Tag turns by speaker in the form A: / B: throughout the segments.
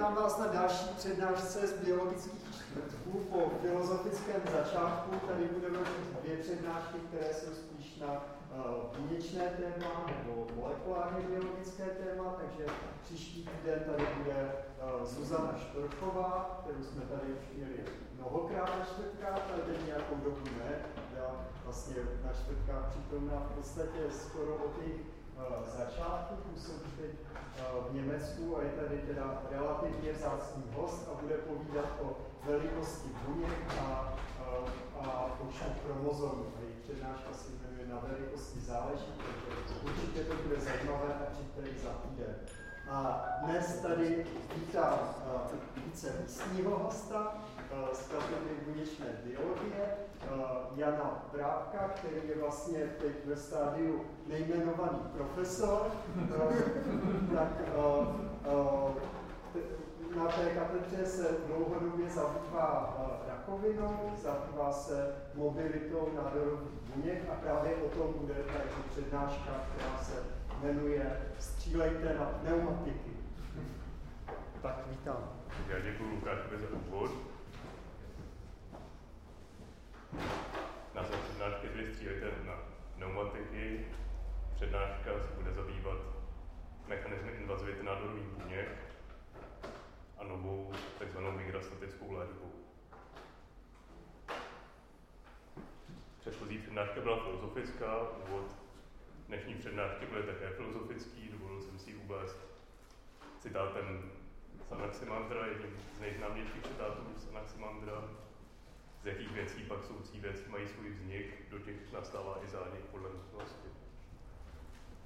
A: vítám vás na další přednášce z biologických čtvrtků po filozofickém začátku. Tady budeme mít dvě přednášky, které jsou spíš na uh, buněčné téma nebo molekulárně biologické téma, takže příští týden tady bude uh, Zuzana Štorchová, kterou jsme tady už měli mnohokrát na čtvrtkách, ale teď nějakou dobu ne. Byla vlastně na čtvrtkách přítomná v podstatě skoro od uh, začátku, působí teď v Německu a je tady teda relativně vzácný host a bude povídat o velikosti buněk a, a, a počtu chromozomů. A jejich přednáška se jmenuje Na velikosti záleží, takže určitě to bude zajímavé a přijďte za týden. A dnes tady vítám uh, více místního hosta uh, z katedry buněčné biologie, uh, Jana Brábka, který je vlastně teď ve stádiu nejmenovaný profesor. Tak na té katedře se dlouhodobě zabývá rakovinou, zabývá se mobilitou nádorových buněk a právě o tom bude tady přednáška, která se jmenuje Střílejte na pneumatiky. Tak vítám.
B: Já děkuji Lukášovi za úvod. Název přednášky je Střílejte na pneumatiky. Přednáška se bude zabývat mechanizmy invazivity nádorových buněk a novou takzvanou migrastatickou léčbou. Předchozí přednáška byla filozofická, úvod dnešní přednášky byly také filozofický, dovolil jsem si uvést citátem Sanaximandra, jedním z nejznámějších citátů Sanaximandra, z jakých věcí pak soucí věci mají svůj vznik, do těch nastává i zánik podle nutnosti.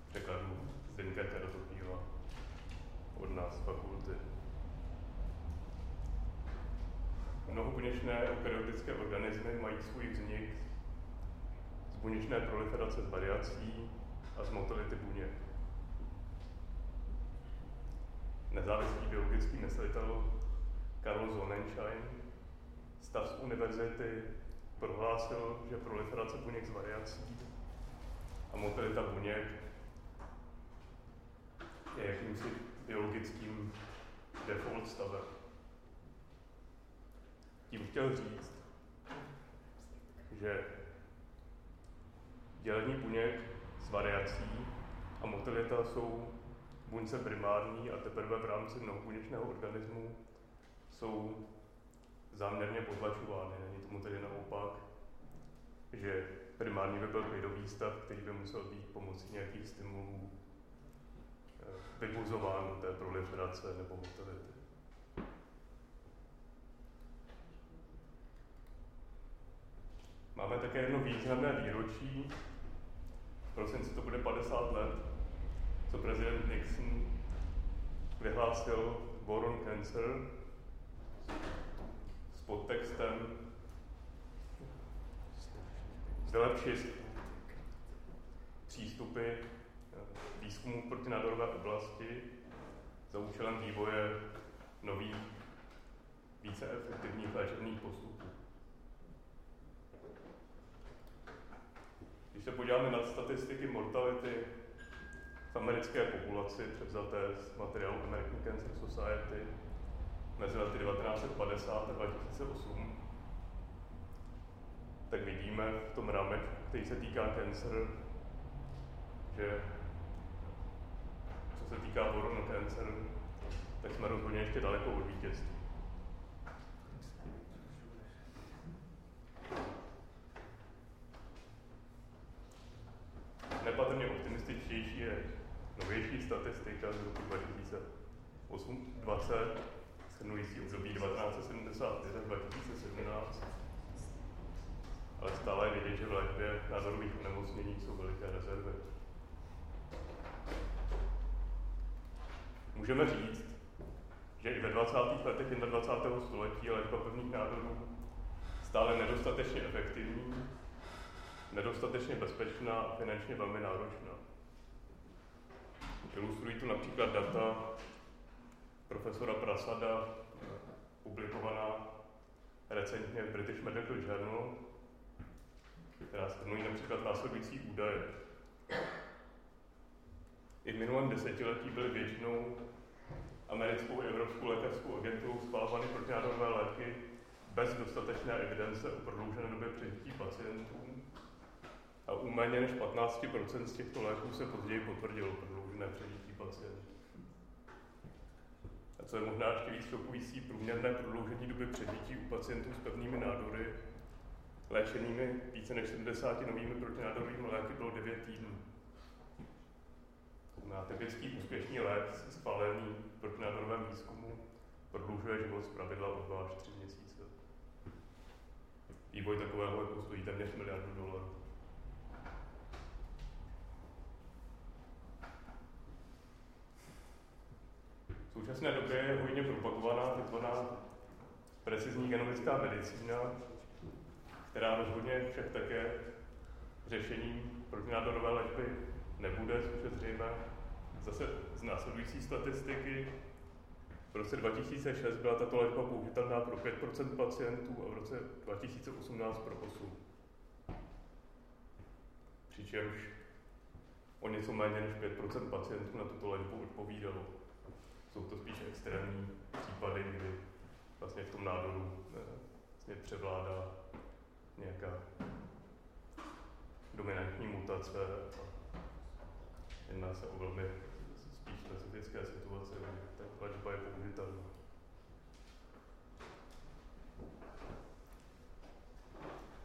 B: Překladu Zdenka Terotopíva od nás fakulty. Mnohobuněčné eukaryotické organismy mají svůj vznik z buněčné proliferace z variací, a z motility buněk. Nezávislý biologický myslitel Karl Sonnenschein stav z univerzity prohlásil, že proliferace buněk z variací a motilita buněk je jakýmsi biologickým default stavem. Tím chtěl říct, že dělení buněk s variací a motilita jsou buňce primární a teprve v rámci mnohobuněčného organismu jsou záměrně potlačovány. Není tomu tedy naopak, že primární by byl klidový stav, který by musel být pomocí nějakých stimulů eh, vybuzován do té proliferace nebo motility. Máme také jedno významné výročí, prosinci to bude 50 let, co prezident Nixon vyhlásil War on Cancer s podtextem vylepšit přístupy výzkumu proti nádorové oblasti za účelem vývoje nových, více efektivních léčebných postupů. Když se podíváme na statistiky mortality v americké populaci, převzaté z materiálu American Cancer Society mezi lety 1950 a 2008, tak vidíme v tom rámečku, který se týká cancer, že co se týká boron cancer, tak jsme rozhodně ještě daleko od vítězství. nepatrně optimističtější je novější statistika z roku 2020, shrnující období 1970 až 2017. Ale stále je vidět, že v léčbě názorových onemocnění jsou veliké rezervy. Můžeme říct, že i ve 20. letech 21. století léčba pevných nádorů stále nedostatečně efektivní nedostatečně bezpečná a finančně velmi náročná. Ilustrují tu například data profesora Prasada, publikovaná recentně v British Medical Journal, která shrnují například následující údaje. I v minulém desetiletí byly většinou americkou i evropskou lékařskou agenturou schvalovány protinádorové léky bez dostatečné evidence o prodloužené době přežití pacientů. A u méně než 15% z těchto léků se později potvrdilo prodloužené přežití pacientů. A co je možná ještě víc šokující, průměrné prodloužení doby přežití u pacientů s pevnými nádory léčenými více než 70 novými protinádorovými léky bylo 9 týdnů. Na typický úspěšný lék schválený v protinádorovém výzkumu prodlužuje život z pravidla o 2 až 3 měsíce. Vývoj takového stojí téměř miliardu dolarů. Současné době je hodně propagovaná takzvaná precizní genomická medicína, která rozhodně však také řešením protinádorové léčby nebude, což je zřejmé. Zase z následující statistiky v roce 2006 byla tato léčba použitelná pro 5% pacientů a v roce 2018 pro 8%. Přičemž o něco méně než 5% pacientů na tuto léčbu odpovídalo. Jsou to spíš extrémní případy, kdy vlastně v tom nádoru eh, vlastně převládá nějaká dominantní mutace. Jedná se o velmi spíš specifické situace, kdy ta léčba je použitelná.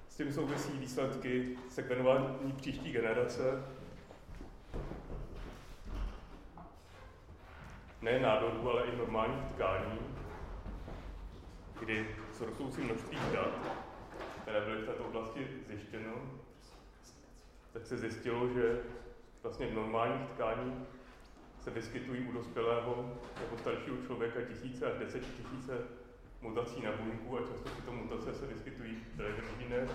B: S tím souvisí výsledky sekvenování příští generace. Ne nádorů, ale i normálních tkání, kdy s rostoucím množstvím dat které byly v této oblasti zjištěno, tak se zjistilo, že vlastně v normálních tkání se vyskytují u dospělého nebo staršího člověka tisíce až tisíce mutací na buňku a často tyto mutace se vyskytují v drevínech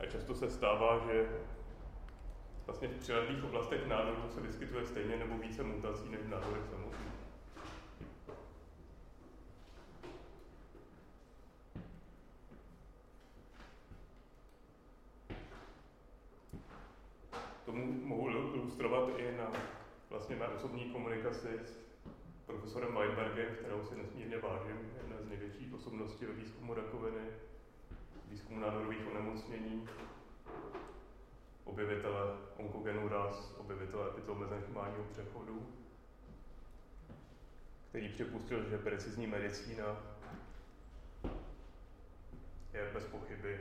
B: a často se stává, že vlastně v přilehlých oblastech nádoru se vyskytuje stejně nebo více mutací než v nádorech samotných. Tomu mohu ilustrovat i na vlastně mé osobní komunikaci s profesorem Weinbergem, kterou si nesmírně vážím, jedna z největších osobností ve výzkumu rakoviny, výzkumu nádorových onemocnění, objevitele onkogenu ras, objevitele epitomezenchymálního přechodu, který připustil, že precizní medicína je bez pochyby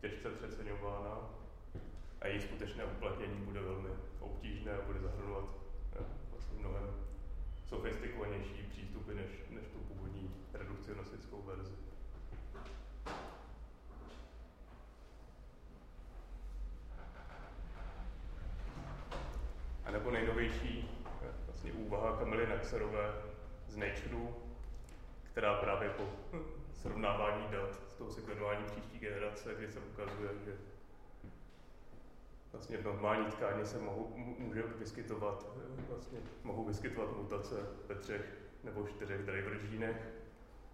B: těžce přeceňována a její skutečné uplatnění bude velmi obtížné a bude zahrnovat eh, vlastně mnohem sofistikovanější přístupy než, než tu původní redukcionistickou verzi. A nebo nejnovější eh, vlastně úvaha Kamily Naxerové z Nature, která právě po srovnávání dat z toho sekvenování příští generace, kdy se ukazuje, že vlastně v normální tkáni se mohou, může vyskytovat, eh, vlastně mohou vyskytovat mutace ve třech nebo čtyřech driver genech,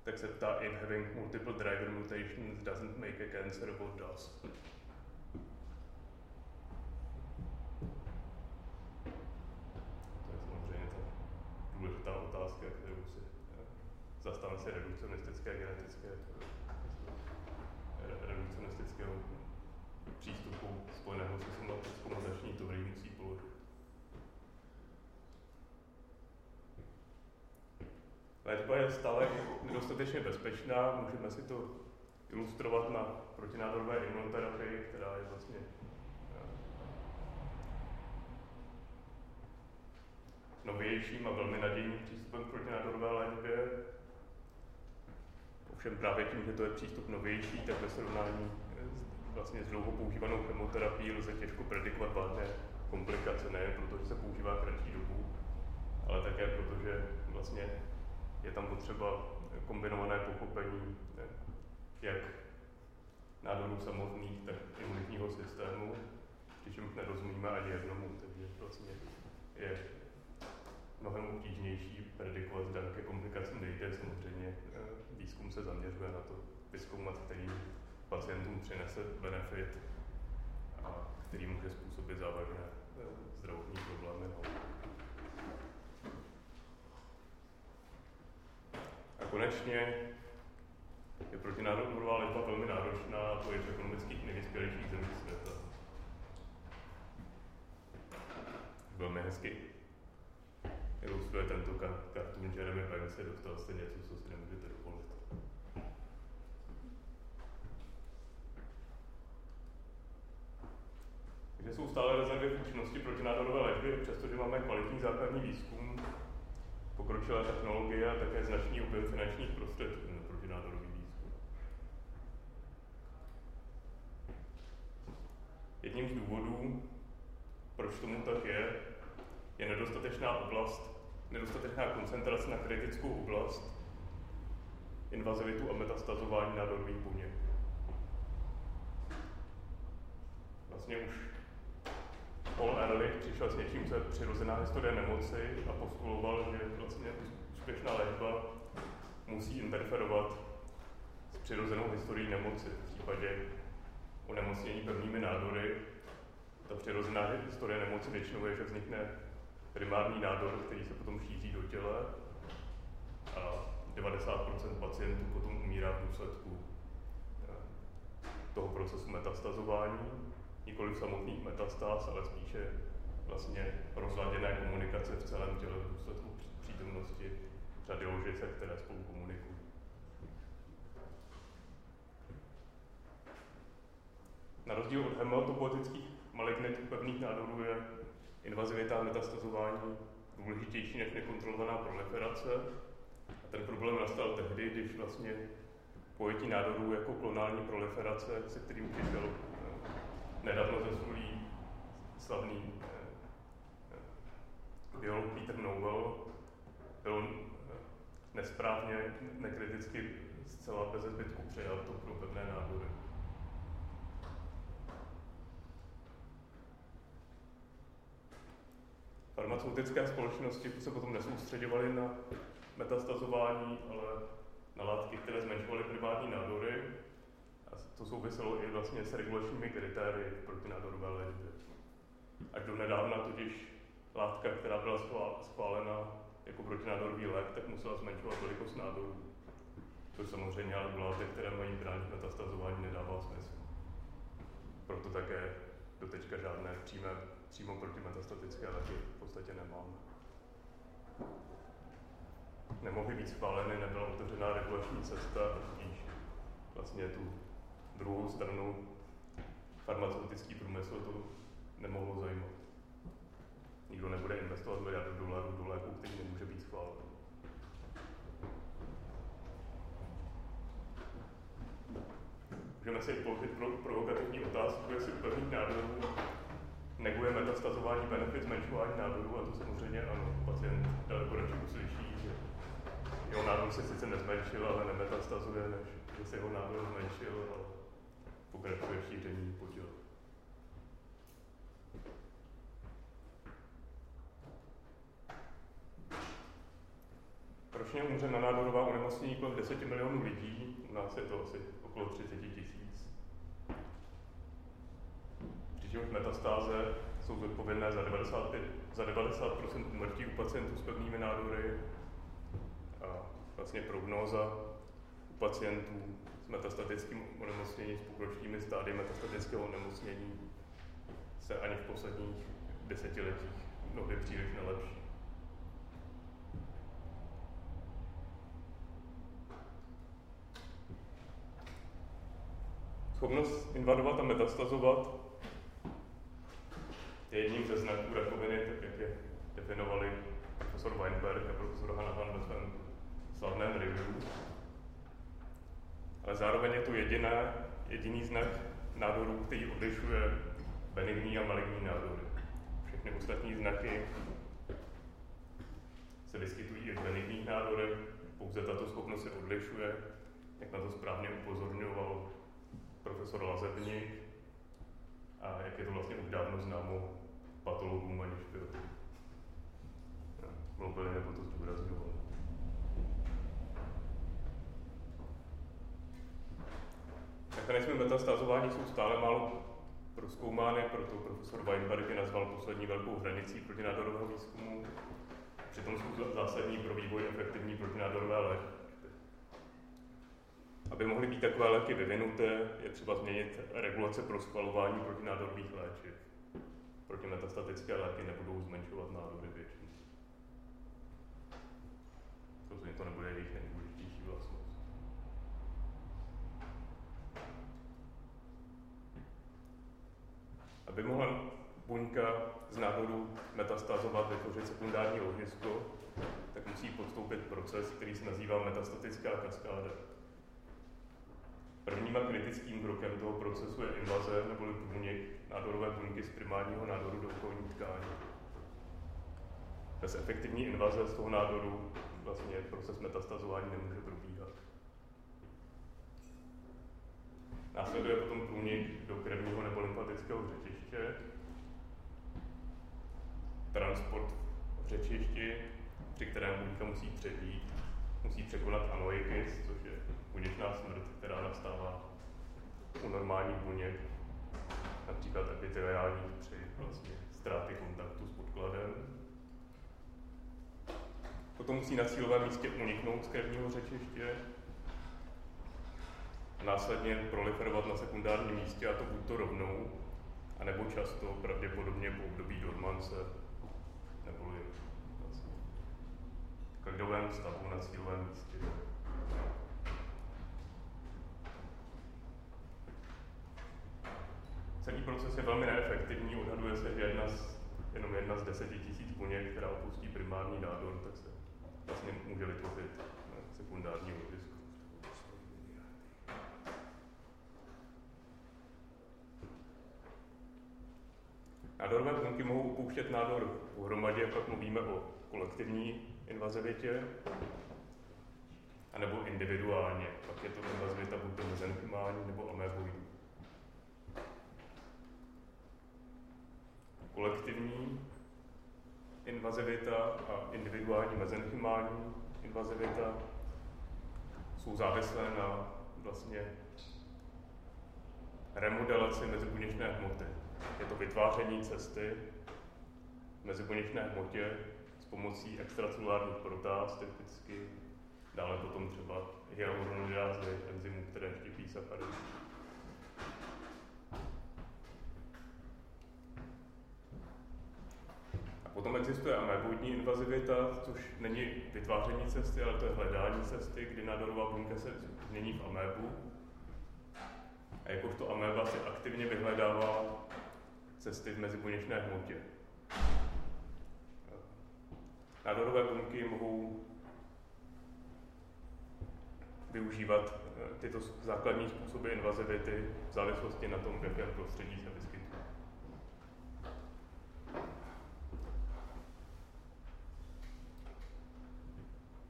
B: tak se ptá, if having multiple driver mutations doesn't make a cancer, what does? To je samozřejmě ta důležitá otázka, kterou si eh, zastánci redukcionistické genetické eh, redukcionistického přístupu spojeného se somatizační teorií musí položit. Léčba je stále nedostatečně bezpečná, můžeme si to ilustrovat na protinádorové imunoterapii, která je vlastně eh, novějším a velmi nadějným přístupem k protinádorové léčbě. Ovšem právě tím, že to je přístup novější, tak ve srovnání vlastně s dlouho používanou chemoterapií lze těžko predikovat vážné komplikace, nejen proto, že se používá kratší dobu, ale také proto, že vlastně je tam potřeba kombinované pochopení jak nádorů samotných, tak imunitního systému, přičemž nerozumíme ani jednomu, takže vlastně je mnohem obtížnější predikovat, zda ke komplikacím nejde. Samozřejmě eh, výzkum se zaměřuje na to vyzkoumat, který pacientům přinese benefit, a který může způsobit závažné eh, zdravotní problémy. No. konečně je protinádorová léčba velmi náročná, a to je v ekonomických nejvyspělejších zemích světa. Velmi hezky ilustruje tento kartun Jeremy Banksy, dostal jste něco, co si nemůžete dovolit. Takže jsou stále rezervy v účinnosti protinádorové léčby, přestože máme kvalitní základní výzkum, pokročilé technologie a také značný objem finančních prostředků na protinádorový výzkum. Jedním z důvodů, proč tomu tak je, je nedostatečná oblast, nedostatečná koncentrace na kritickou oblast, invazivitu a metastazování nádorových buněk. Vlastně už Paul Ehrlich přišel s něčím, co je přirozená historie nemoci a postuloval, že vlastně úspěšná léčba musí interferovat s přirozenou historií nemoci. V případě onemocnění pevnými nádory ta přirozená historie nemoci většinou je, že vznikne primární nádor, který se potom šíří do těla a 90% pacientů potom umírá v důsledku eh, toho procesu metastazování, nikoli samotných metastáz, ale spíše vlastně rozladěné komunikace v celém těle v důsledku přítomnosti řady ložice, které spolu komunikují. Na rozdíl od hematopoetických malignit pevných nádorů je invazivita metastazování důležitější než nekontrolovaná proliferace. A ten problém nastal tehdy, když vlastně pojetí nádorů jako klonální proliferace, se kterým přišel nedávno zesnulý slavný eh, eh, biolog Peter Nowell, byl nesprávně, nekriticky zcela bez zbytku přejat to pro pevné nádory. Farmaceutické společnosti se potom nesoustředovaly na metastazování, ale na látky, které zmenšovaly primární nádory. To souviselo i vlastně s regulačními kritérii protinádorové léčby. Až do nedávna totiž látka, která byla schválena jako protinádorový lék, tak musela zmenšovat velikost nádorů. Což samozřejmě ale u látek, které mají bránit metastazování, nedává smysl. Proto také do teďka žádné přímé přímo protimetastatické léky v podstatě nemáme. Nemohly být schváleny, nebyla otevřená regulační cesta a tudíž vlastně tu druhou stranu farmaceutický průmysl to nemohlo zajímat. Nikdo nebude investovat miliardu dolarů do léku, který nemůže být schválen. Můžeme si položit provokativní otázku, jestli u pevných nádorů neguje metastazování benefit zmenšování nádorů a to samozřejmě ano, pacient daleko radši uslyší, že jeho nádor se sice nezmenšil, ale nemetastazuje, než že se jeho nádor zmenšil a pokračuje šíření po těle. Ročně umře na nádorová onemocnění kolem 10 milionů lidí, u nás je to asi okolo 30 tisíc. přičemž metastáze jsou zodpovědné za 95, za 90 úmrtí u pacientů s pevnými nádory a vlastně prognóza u pacientů s metastatickým onemocněním, s pokročilými stády metastatického onemocnění se ani v posledních desetiletích mnohdy příliš nelepší. Schopnost invadovat a metastazovat je jedním ze znaků rakoviny, tak jak je definovali profesor Weinberg a profesor Hanahan ve svém slavném review. Ale zároveň je to jediné, jediný znak nádoru, který odlišuje benigní a maligní nádory. Všechny ostatní znaky se vyskytují i v benigních nádorech, pouze tato schopnost se odlišuje, jak na to správně upozorňoval profesor Lazebník a jak je to vlastně už dávno známo patologům, aniž by mluvili nebo to zdůrazňovali. Mechanismy metastázování jsou stále málo proskoumány, proto profesor Weinberg je nazval poslední velkou hranicí protinádorového výzkumu. Přitom jsou zásadní pro vývoj efektivní protinádorové léčby. Aby mohly být takové léky vyvinuté, je třeba změnit regulace pro schvalování protinádorových léčiv. Protimetastatické léky nebudou zmenšovat nádory většinou. Protože to nebude jejich nejdůležitější vlastnost. Aby mohla buňka z nádoru metastázovat, vytvořit sekundární ložisko, tak musí podstoupit proces, který se nazývá metastatická kaskáda. Prvním a kritickým krokem toho procesu je invaze neboli průnik nádorové buňky z primárního nádoru do okolní tkání. Bez efektivní invaze z toho nádoru vlastně proces metastazování nemůže probíhat. Následuje potom průnik do krevního nebo lymfatického řečiště, transport v řečišti, při kterém buňka musí přebít, musí překonat anoikis, což je buněčná smrt, která nastává u normálních buněk, například epiteliálních při vlastně ztráty kontaktu s podkladem. Potom musí na cílovém místě uniknout z krevního řečiště, následně proliferovat na sekundárním místě, a to buď to rovnou, anebo často, pravděpodobně po období dormance, neboli vlastně v klidovém stavu na cílovém místě. Celý proces je velmi neefektivní, odhaduje se, že jedna z, jenom jedna z deseti tisíc buněk, která opustí primární nádor, tak se vlastně může vytvořit sekundární ložisko. Nádorové buňky mohou opouštět nádor pohromadě, pak mluvíme o kolektivní invazivitě, anebo individuálně, pak je to invazivita buď mezenchymální nebo ameboidní. kolektivní invazivita a individuální mezenchymální invazivita jsou závislé na vlastně remodelaci mezibuněčné hmoty. Je to vytváření cesty v mezibuněčné hmotě s pomocí extracelulárních protáz typicky, dále potom třeba hyaluronidázy, enzymů, které štěpí sacharidy. Potom existuje ameboidní invazivita, což není vytváření cesty, ale to je hledání cesty, kdy nádorová buňka se změní v amébu. A jakožto améba si aktivně vyhledává cesty v mezibuněčné hmotě. Nádorové buňky mohou využívat eh, tyto základní způsoby invazivity v závislosti na tom, v jakém prostředí se vyskytují.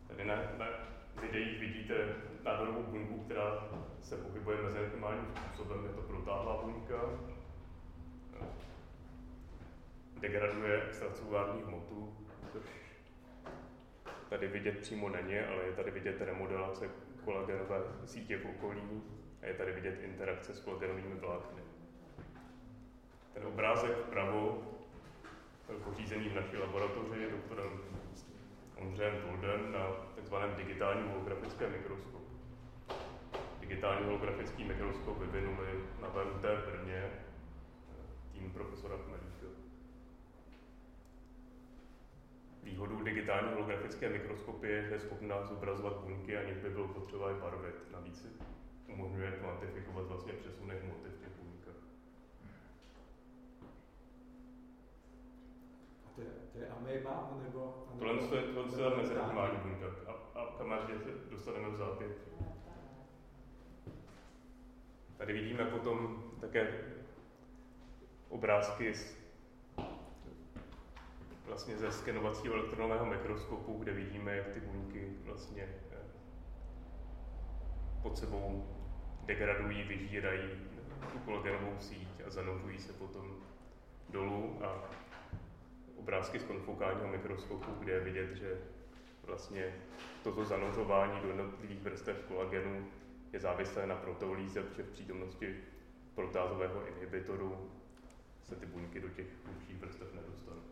B: Tady na, na videích vidíte nádorovou buňku, která se pohybuje mezenchymálním způsobem. Je to protáhlá buňka, degraduje extracelulární hmotu, což tady vidět přímo není, ale je tady vidět remodelace kolagenové sítě v okolí a je tady vidět interakce s kolagenovými vlákny. Ten obrázek vpravo byl pořízený v naší laboratoři doktorem Ondřejem Tulden na tzv. digitálním holografickém mikroskopu. Digitální holografický mikroskop vyvinuli na VUT v Brně profesora Chmelíka. Výhodou digitální holografické mikroskopy je, že je schopná zobrazovat buňky, aniž by bylo potřeba je barvit. Navíc umožňuje kvantifikovat vlastně přesuny hmoty v těch buňkách.
C: To je, to je ameba, nebo...
B: Tohle je, tohle je mezinormální buňka a, a kam až se dostaneme v zápět. Tady vidíme potom také obrázky z, vlastně ze skenovacího elektronového mikroskopu, kde vidíme, jak ty buňky vlastně eh, pod sebou degradují, vyžírají tu kolagenovou síť a zanořují se potom dolů. A obrázky z konfokálního mikroskopu, kde je vidět, že vlastně toto zanořování do jednotlivých vrstev kolagenu je závislé na proteolíze, protože v přítomnosti protázového inhibitoru se ty buňky do těch hlubších vrstev nedostanou.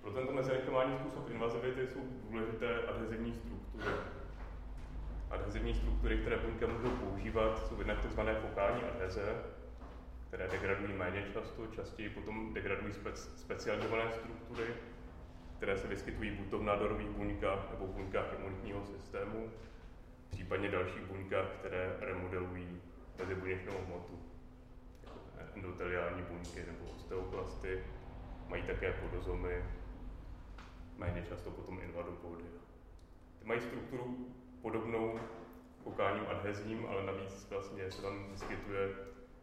B: Pro tento mezilektomální způsob invazivity jsou důležité adhezivní struktury. Adhezivní struktury, které buňka můžou používat, jsou jednak tzv. fokální adheze, které degradují méně často, častěji potom degradují spec, specializované struktury, které se vyskytují buď to v nádorových buňkách nebo v buňkách imunitního systému, případně dalších buňkách, které remodelují mezibuněčnou hmotu. Endoteliální buňky nebo osteoklasty mají také podozomy, méně často potom invadopody. Ty mají strukturu podobnou fokálním adhezím, ale navíc vlastně se tam vyskytuje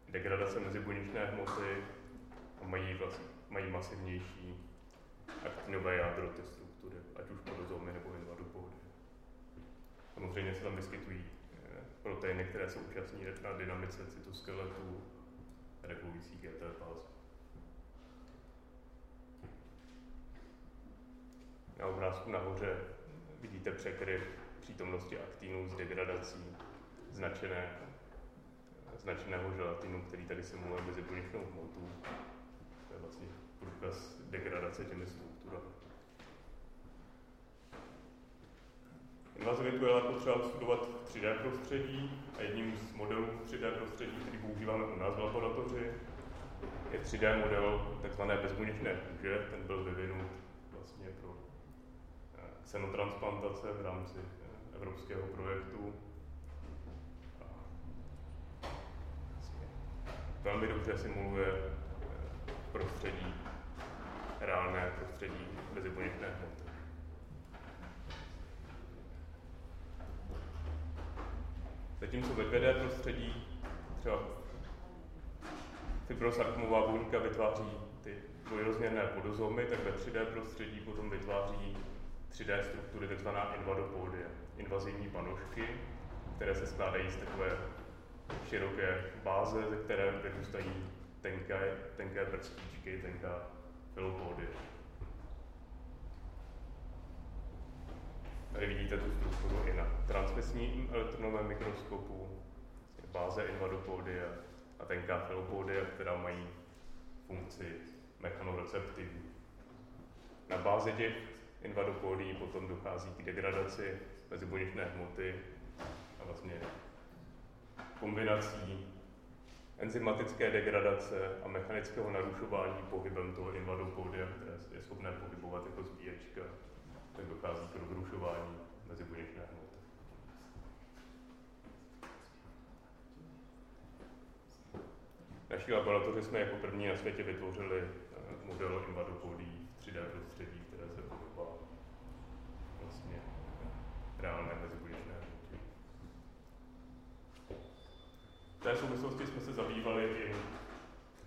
B: degradace mezibuněčné hmoty a mají, vlastně, mají masivnější aktinové jádro ty struktury, ať už podozomy nebo invadopody. Samozřejmě se tam vyskytují proteiny, které jsou účastní na dynamice cytoskeletu, regulující GT. Na obrázku nahoře vidíte překryv přítomnosti aktínů s degradací značené, značeného želatinu, který tady simuluje mezibuněčnou hmotu. To je vlastně průkaz degradace těmi strukturami. Invazivitu je ale potřeba studovat v 3D prostředí a jedním z modelů 3D prostředí, který používáme u nás v laboratoři, je 3D model tzv. bezbuněčné kůže. Ten byl vyvinut vlastně pro xenotransplantace v rámci eh, evropského projektu. Vlastně velmi dobře simuluje eh, prostředí, reálné prostředí mezibuněčné hmoty. Zatímco ve 2D prostředí třeba fibrosarkomová buňka vytváří ty dvojrozměrné podozomy, tak ve 3D prostředí potom vytváří 3D struktury, takzvaná invadopódie, invazivní panožky, které se skládají z takové široké báze, ze které vyrůstají tenké, tenké prstíčky, tenká filopódie. Tady vidíte tu strukturu i na transmisním elektronovém mikroskopu, báze invadopódie a tenká filopódie, která mají funkci mechanoreceptivní. Na bázi těch invadopódií potom dochází k degradaci mezibuněčné hmoty a vlastně kombinací enzymatické degradace a mechanického narušování pohybem toho invadopódia, které je schopné pohybovat jako zbíječka, tak dochází k rozrušování mezibuněčné hmoty. V naší laboratoři jsme jako první na světě vytvořili eh, model invadopódií v 3D prostředí, které se podobá vlastně reálné mezibuněčné hmoty. V té souvislosti jsme se zabývali i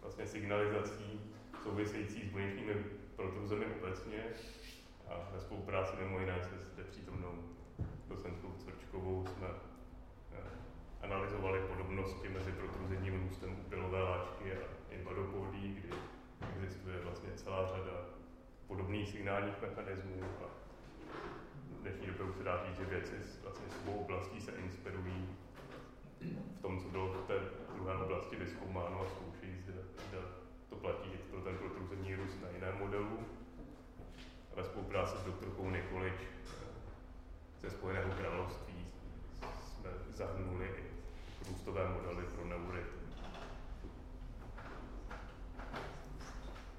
B: vlastně signalizací související s buněčnými protruzemi obecně a ve spolupráci mimo jiné se zde přítomnou docentkou Cvrčkovou jsme eh, analyzovali podobnosti mezi protruzivním růstem upilové láčky a invadopódí, kdy existuje vlastně celá řada podobných signálních mechanismů a v dnešní době už se dá říct, že věci vlastně s obou oblastí se inspirují v tom, co bylo v té druhé oblasti vyskoumáno a zkoušejí, zda, zda to platí pro ten protruzivní růst na jiném modelu. Ve spolupráci s doktorkou Nikolič eh, ze Spojeného království jsme zahrnuli i růstové modely pro neurit.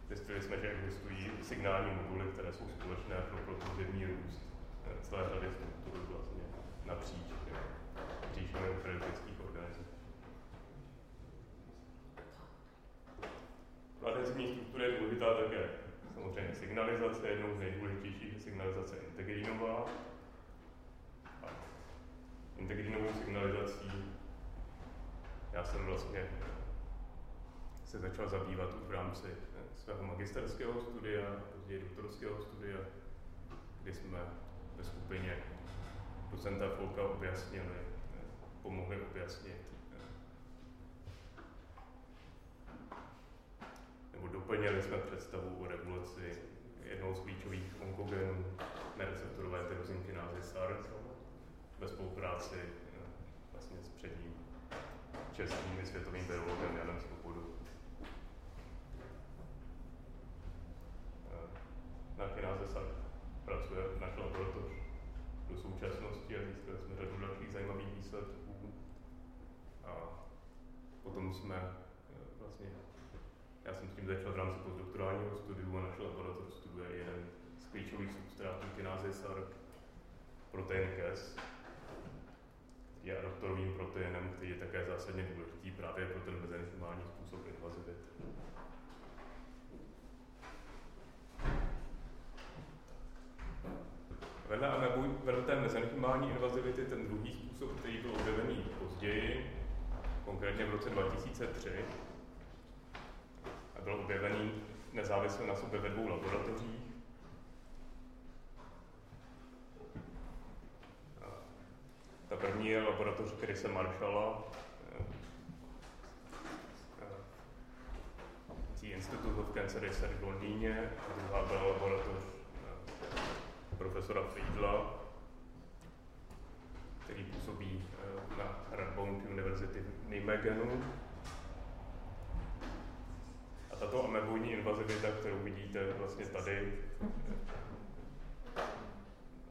B: Zjistili jsme, že existují signální moduly, které jsou společné pro protruzivní růst eh, celé řady struktur vlastně napříč příčinami eukaryotických organismů. Pro adhezivní struktury je důležitá také samozřejmě signalizace, jednou z nejdůležitějších je signalizace integrinová. A integrinovou signalizací já jsem vlastně se začal zabývat už v rámci eh, svého magisterského studia, později doktorského studia, kdy jsme ve skupině docenta Folka objasnili, eh, pomohli objasnit nebo doplnili jsme představu o regulaci jednou z klíčových onkogenů nereceptorové tyrosin finázy SARS ve spolupráci eh, vlastně s předním českým i světovým biologem Janem Svobodu. Eh, na název SARS pracuje náš laboratoř do současnosti a získali jsme řadu dalších zajímavých výsledků. A potom jsme začal v rámci postdoktorálního studiu a naše laboratoř studuje jeden z klíčových substrátů kinázy SARC, protein Cas, je adaptorovým proteinem, který je také zásadně důležitý právě pro ten mezenchymální způsob invazivity. Vedle, amebu, vedle té mezenchymální invazivity ten druhý způsob, který byl objevený později, konkrétně v roce 2003, a byl objevený nezávisle na sobě ve dvou laboratořích, Ta první je laboratoř Krise Marshalla, The Institute of Cancer Research v Londýně, druhá byla laboratoř eh, profesora Friedla, který působí eh, na Radboud University v Nijmegenu. Tato amebojní invazivita, kterou vidíte vlastně tady,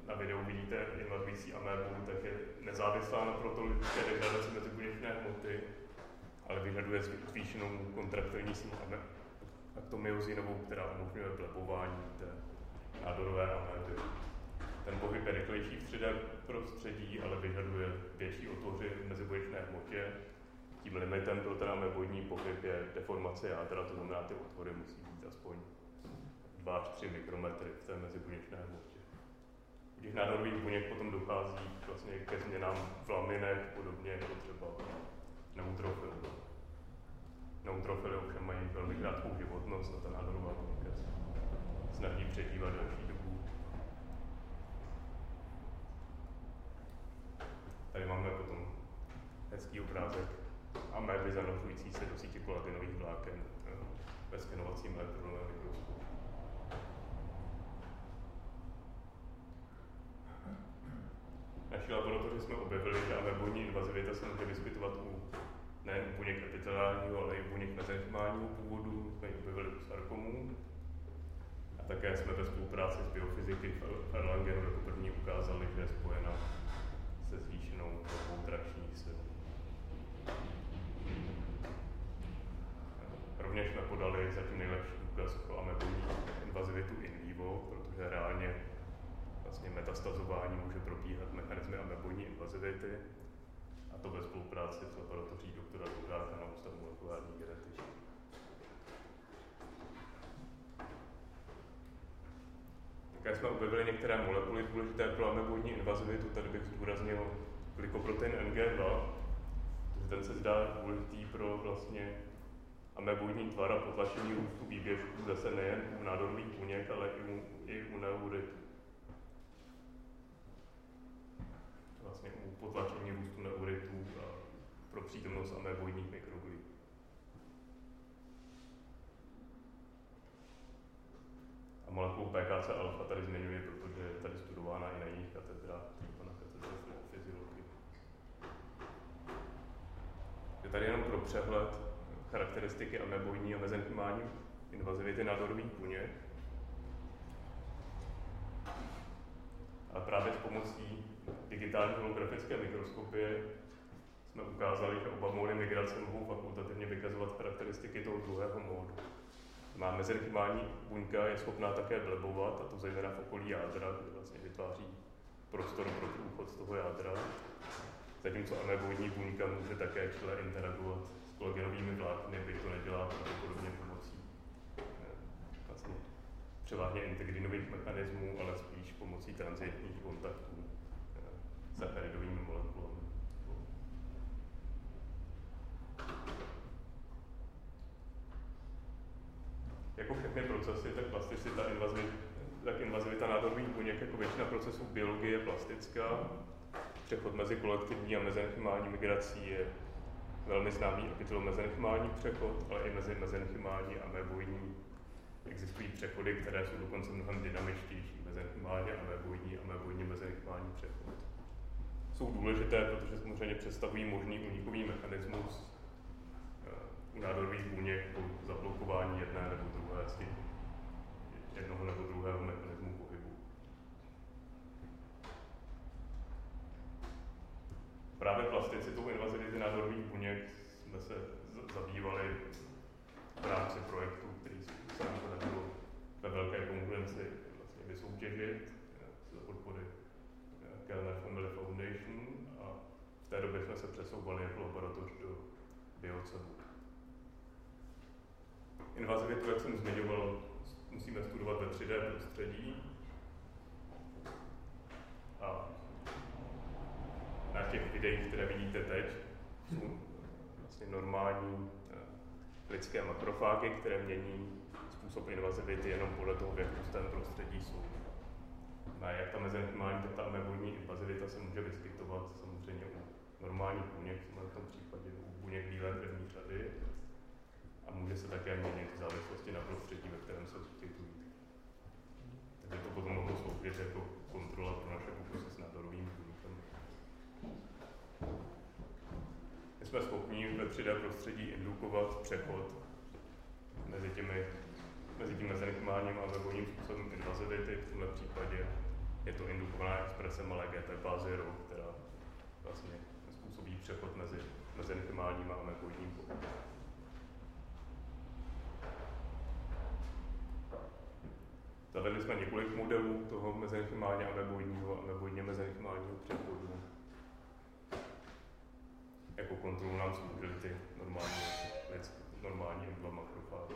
B: na videu vidíte invazující amébu, tak je nezávislá na protolytické degradaci mezibuněčné hmoty, ale vyžaduje zvýšenou kontraktilní sílu aktomyozinovou, která umožňuje plebování té nádorové améby. Ten pohyb je rychlejší v středě prostředí, ale vyžaduje větší otvory v mezibuněčné hmotě. Tím limitem pro ten amebojní pohyb je deformace jádra, to znamená, ty otvory musí být aspoň 2 až 3 mikrometry v té mezibuněčné hmotě těch nádorových buněk potom dochází vlastně ke změnám v laminech, podobně jako třeba neutrofily. Neutrofily ovšem mají velmi krátkou životnost a ta nádorová buňka snaží přežívat další dobu. Tady máme potom hezký obrázek améby zanořující se do sítě kolagenových vláken eh, ve skenovacím elektronovém mikroskopu. naší laboratoři jsme objevili, že amebojní invazivita se může vyskytovat u nejen u buněk epitelálního, ale i u buněk mezenchymálního původu, jsme ji objevili u sarkomů. A také jsme ve spolupráci s biofyziky v Erlangenu jako první ukázali, že je spojena se zvýšenou tvorbou trakčních sil. Rovněž jsme podali zatím nejlepší důkaz pro amebojní invazivitu in vivo, protože reálně vlastně metastazování může probíhat mechanizmy amebojní invazivity, a to ve spolupráci s laboratoří doktora Dvořáka na Ústavu molekulární genetiky. Také jsme objevili některé molekuly důležité pro amebojní invazivitu. Tady bych zdůraznil glykoprotein NG2, protože ten se zdá důležitý pro vlastně amebojní tvar a potlačení růstu výběžků zase nejen u nádorových buněk, ale i u, i u neuritů. vlastně u potlačení růstu neuritů a pro přítomnost ameboidních mikroglí. A molekulu PKC alfa tady zmiňuji, protože je tady studována i na jiných katedrách, třeba na katedře fyziologii. Je tady jenom pro přehled charakteristiky ameboidní a mezenchymální invazivity nádorových buněk. Ale právě s pomocí digitální holografické mikroskopie jsme ukázali, že oba módy migrace mohou fakultativně vykazovat charakteristiky toho druhého módu. Má mezenchymální buňka je schopná také blebovat, a to zejména v okolí jádra, kde vlastně vytváří prostor pro průchod z toho jádra. Zatímco ameboidní buňka může také čile interagovat s kolagenovými vlákny, by to nedělá pravděpodobně pomocí eh, vlastně převážně integrinových mechanismů, ale spíš pomocí transientních kontaktů sacharidovými molekulami. Jako všechny procesy, tak plasticita, invazivita, tak invazivita nádorových buněk jako většina procesů biologie je plastická. Přechod mezi kolektivní a mezenchymální migrací je velmi známý epitelomezενchymální přechod, ale i mezi mezenchymální a meboidní existují přechody, které jsou dokonce mnohem dynamičtější, mezenchymální a meboidní a meboidní mezenchymální přechod. Jsou důležité, protože samozřejmě představují možný unikový mechanismus eh, u nádorových buněk po zablokování jedné nebo druhé z jednoho nebo druhého mechanismu plasticitou invazivity nádorových buněk jsme se zabývali v rámci projektu, který se nám podařilo ve velké konkurenci vlastně vysoutěžit za podpory Kellner Family Foundation a v té době jsme se přesouvali jako laboratoř do biocebu. Invazivitu, jak jsem zmiňoval, musíme studovat ve 3D prostředí. A na těch videích, které vidíte teď, jsou vlastně normální eh, lidské makrofágy, které mění způsob invazivity jenom podle toho, v jak hustém prostředí jsou. A jak ta mezenchymální, tak ta ameboidní invazivita se může vyskytovat samozřejmě u normálních buněk, v tom případě u buněk bílé první řady, a může se také měnit v závislosti na prostředí, ve kterém se vyskytují. Takže to potom mohlo sloužit jako kontrola pro naše pokusy s nádorovým buňkem. My jsme schopni ve 3D prostředí indukovat přechod mezi těmi mezi tím mezenchymálním a webovým způsobem invazivity. V tomto případě je to indukovaná expresem malé GTP 0, která vlastně způsobí přechod mezi mezenchymálním a pohyblem. Zavedli jsme několik modelů toho mezenchymálně ameboidního a ameboidně mezenchymálního přechodu. Jako kontrolu nám sloužily ty normální, normální dva makrofágy.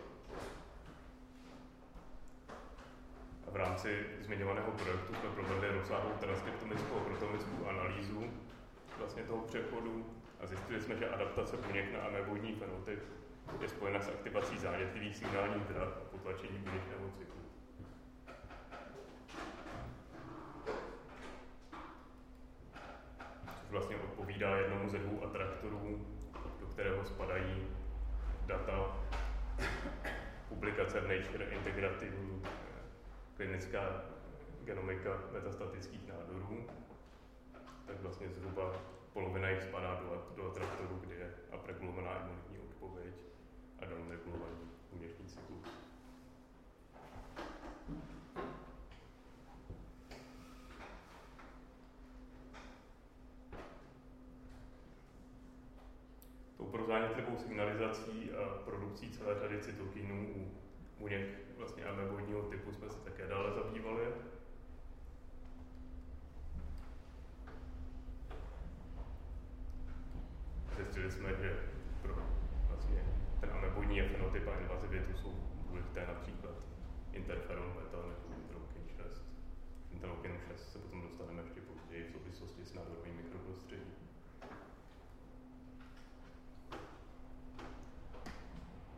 B: A v rámci zmiňovaného projektu jsme provedli rozsáhlou transkriptomickou a protomickou analýzu vlastně toho přechodu a zjistili jsme, že adaptace buněk na ameboidní fenotyp je spojena s aktivací zánětlivých signálních drah a potlačením buněčného cyklu. Vlastně odpovídá jednomu ze dvou atraktorů, do kterého spadají data, publikace v Nature integrativní klinická genomika metastatických nádorů, tak vlastně zhruba polovina jich spadá do, do atraktoru, kde je upregulovaná imunitní odpověď a downregulovaný buněčný cyklus. Tou prozánětlivou signalizací a produkcí celé řady cytokinů u buněk vlastně ameboidního typu jsme se také dále zabývali. Zjistili jsme, že pro vlastně ten ameboidní fenotyp a invazivitu jsou důležité například interferon beta nebo interleukin 6. Interleukin 6 se potom dostaneme ještě později v souvislosti s nádorovým mikroprostředím.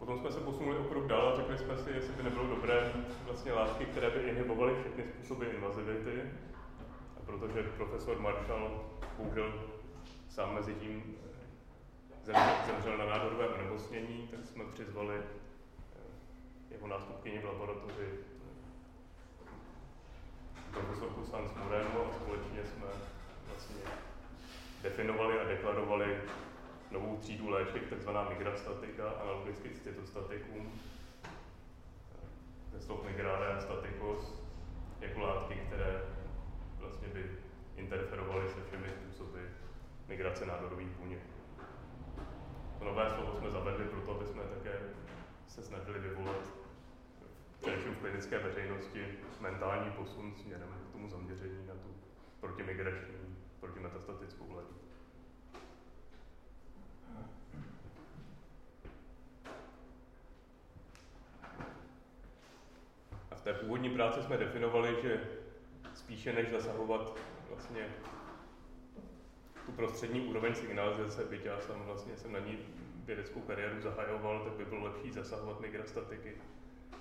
B: Potom jsme se posunuli o krok dál a řekli jsme si, jestli by nebylo dobré vlastně látky, které by inhibovaly všechny způsoby invazivity. A protože profesor Marshall bohužel sám mezi tím eh, zemřel na nádorové onemocnění, tak jsme přizvali eh, jeho nástupkyni v laboratoři eh, profesorku Sans Moreno a společně jsme vlastně definovali a deklarovali novou třídu léček, takzvaná migrastatika, analogicky cytostatikům, stop migrare a statikos, jako látky, které vlastně by interferovaly se všemi způsoby migrace nádorových buněk. To nové slovo jsme zavedli proto, aby jsme také se snažili vyvolat především v klinické veřejnosti mentální posun směrem k tomu zaměření na tu protimigrační, protimetastatickou léčbu. Té původní práci jsme definovali, že spíše než zasahovat vlastně tu prostřední úroveň signalizace, byť já jsem vlastně jsem na ní vědeckou kariéru zahajoval, tak by bylo lepší zasahovat migrastatiky.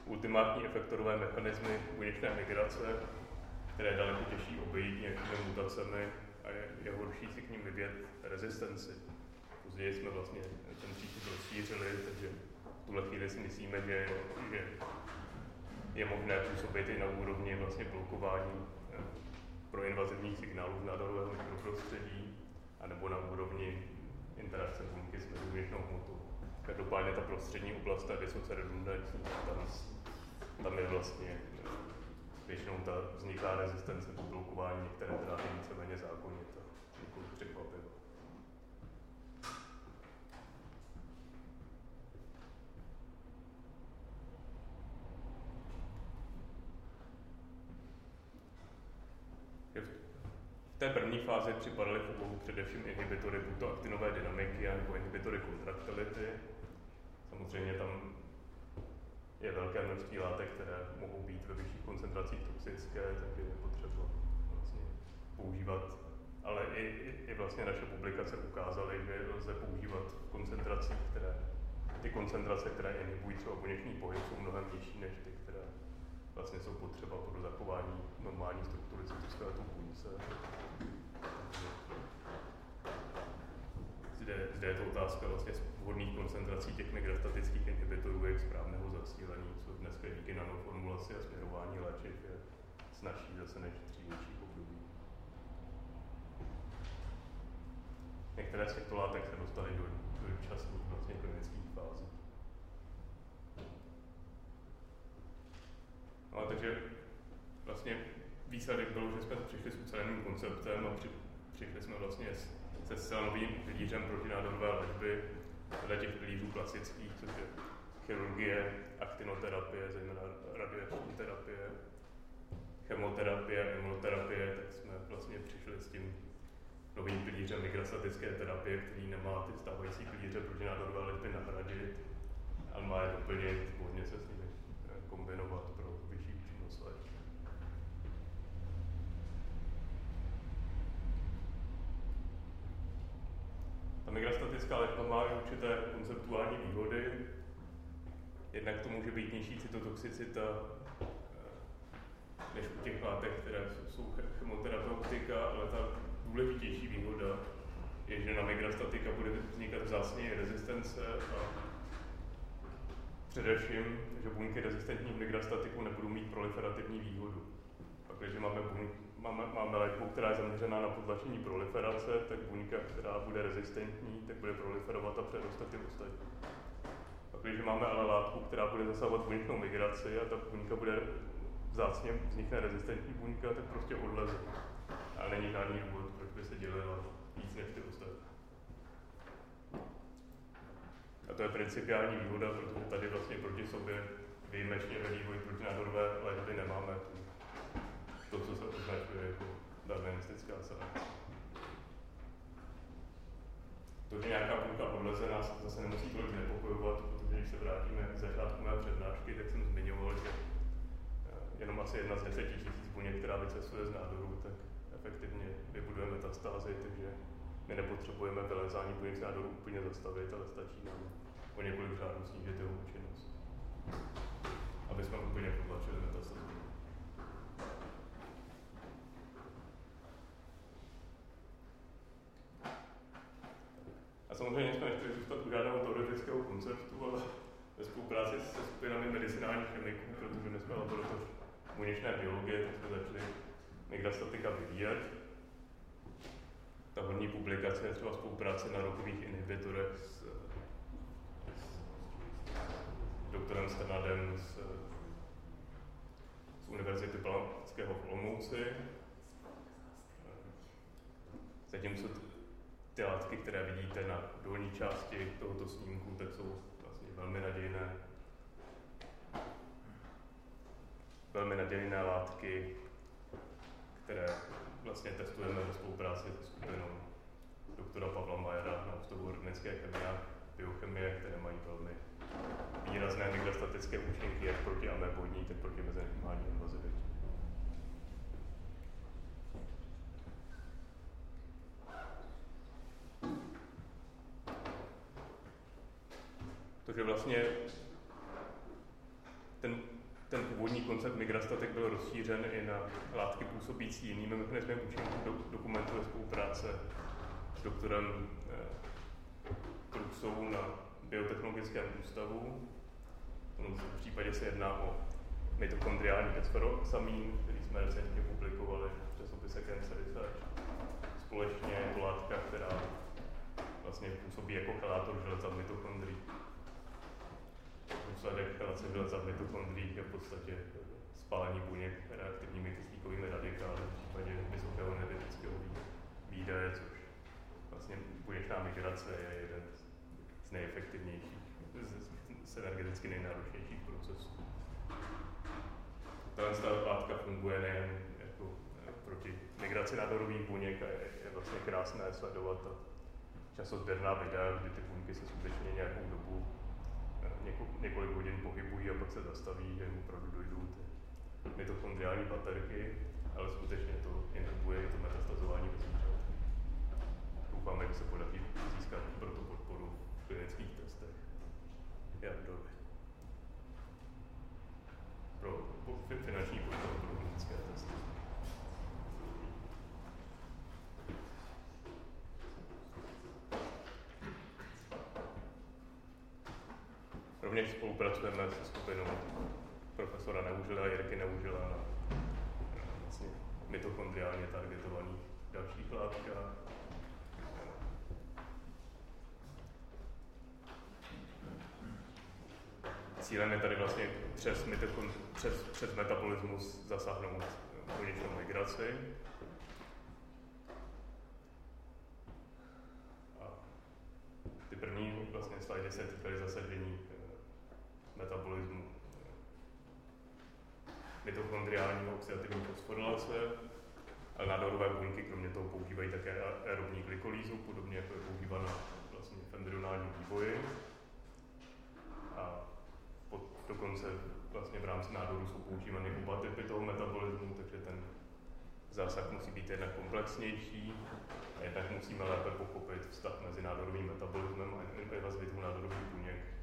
B: Ultimátní efektorové mechanismy buněčné migrace, které daleko těžší obejít nějakými mutacemi a je, je horší si k ním vyvět rezistenci. Později jsme vlastně ten přístup rozšířili, takže v tuhle chvíli si myslíme, že, že je možné působit i na úrovni vlastně blokování eh, pro invazivních signálů z nádorového mikroprostředí, anebo na úrovni interakce buňky s mezibuněčnou hmotou. Každopádně ta prostřední oblast je vysoce redundantní, tam, tam je vlastně eh, většinou ta vzniká rezistence po blokování některé dráhy víceméně zákonitá, nikoli překvapivé. Té první fázi připadaly v úvahu především inhibitory buď to aktinové dynamiky, nebo inhibitory kontraktility. Samozřejmě tam je velké množství látek, které mohou být ve vyšších koncentracích toxické, takže je potřeba vlastně používat. Ale i, i, i vlastně naše publikace ukázaly, že lze používat v koncentracích, které ty koncentrace, které inhibují třeba buněčný pohyb, jsou mnohem nižší než ty, vlastně jsou potřeba pro zachování normální struktury cytoskeletu buňce. Zde, zde je to otázka vlastně vhodných koncentrací těch migrostatických inhibitorů, jejich správného zasílení, co dneska díky nanoformulaci a směrování léčiv je snažší zase než dřívějších období. Některé z těchto látek se dostaly do, do času vlastně klinických fází. No, takže vlastně výsledek byl, že jsme přišli s uceleným konceptem a při, přišli jsme vlastně s, se zcela novým pilířem protinádorové léčby, vedle těch pilířů klasických, což je chirurgie, aktinoterapie, zejména radiační terapie, chemoterapie, imunoterapie, tak jsme vlastně přišli s tím novým pilířem migrostatické terapie, který nemá ty stávající pilíře protinádorové léčby nahradit, ale má je doplnit, hodně se s nimi eh, kombinovat pro vyšší účinnost léčby. Migrastatická léčba má určité konceptuální výhody. Jednak to může být nižší cytotoxicita eh, než u těch látek, které jsou chemoterapeutika, ale ta důležitější výhoda je, že na migrastatika bude vznikat vzácně rezistence a především, že buňky rezistentních migrastatiků nebudou mít proliferativní výhodu. Pak, když máme, buň, máme, máme léčbu, která je zaměřená na potlačení proliferace, tak buňka, která bude rezistentní, tak bude proliferovat a předostat ty ostatní. Pak, když máme ale látku, která bude zasahovat buňčnou migraci a ta buňka bude vzácně vznikne rezistentní buňka, tak prostě odleze. A není žádný důvod, proč by se dělila víc než ty ostatní. A to je principiální výhoda, protože tady vlastně proti sobě výjimečně ve vývoji protinádorové léčby nemáme to, co se označuje jako darwinistická selekce. To, že nějaká buňka odleze, nás zase nemusí tolik znepokojovat, protože když se vrátíme k začátku mé přednášky, tak jsem zmiňoval, že eh, jenom asi jedna z deseti tisíc buněk, která vycestuje z nádoru, tak efektivně vybuduje metastázy, takže my nepotřebujeme vylezání buněk z nádoru úplně zastavit, ale stačí nám o několik řádů snížit jeho účinnost, aby jsme úplně potlačili metastázy. A samozřejmě jsme nechtěli zůstat u žádného teoretického konceptu, ale ve spolupráci se skupinami medicinálních chemiků, protože my jsme laboratoř buněčné biologie, tak jsme začali migrastatika vyvíjet. Ta hodní publikace je třeba spolupráce na rokových inhibitorech s, s doktorem Sternadem z, z Univerzity Palackého v Olomouci. Zatímco ty látky, které vidíte na dolní části tohoto snímku, tak jsou vlastně velmi nadějné. Velmi nadějné látky, které vlastně testujeme ve spolupráci se skupinou doktora Pavla Majera na Ústavu organické chemie a biochemie, které mají velmi výrazné migrostatické účinky jak proti ameboidní, tak proti mezenchymální invazivitě. Takže vlastně ten ten původní koncept migrastatek byl rozšířen i na látky působící jinými mechanismy účinku, do, dokumentuje spolupráce s doktorem eh, Truxou na Biotechnologickém ústavu. V případě se jedná o mitochondriální hexferoxamín, který jsme recentně publikovali v časopise Cancer Research. Společně je to látka, která vlastně působí jako chelátor železa v mitochondrii důsledek v mitochondriích je v podstatě spálení buněk reaktivními kyslíkovými radikály v případě vysokého energetického výdaje, což vlastně buněčná migrace je jeden z nejefektivnějších, z, z energeticky nejnáročnějších procesů. Tahle látka funguje nejen jako proti migraci nádorových buněk a je, je vlastně krásné sledovat ta časozběrná videa, kdy ty buňky se skutečně nějakou dobu, eh, něko, několik hodin pohybují a pak se zastaví, že opravdu dojdou ty mitochondriální baterky, ale skutečně to inhibuje i to metastazování ve zvířat. Doufáme, že se podaří získat pro to podporu v klinických testech jadrově. Pro finanční podporu pro klinické testy. Rovněž spolupracujeme se skupinou profesora Neužila, Jirky Neužila na vlastně mitochondriálně targetovaných dalších látkách. Cílem je tady vlastně přes, přes, přes metabolismus zasáhnout konečnou migraci. A ty první vlastně slajdy se týkaly zasažení metabolismu mitochondriálního oxidativní fosforilace, ale nádorové buňky kromě toho používají také aerobní glykolízu, podobně jako je používána vlastně v embryonálním vývoji. A pod, dokonce vlastně v rámci nádoru jsou používány oba typy toho metabolismu, takže ten zásah musí být jednak komplexnější a jednak musíme lépe pochopit vztah mezi nádorovým metabolismem a invazivitou nádorových buněk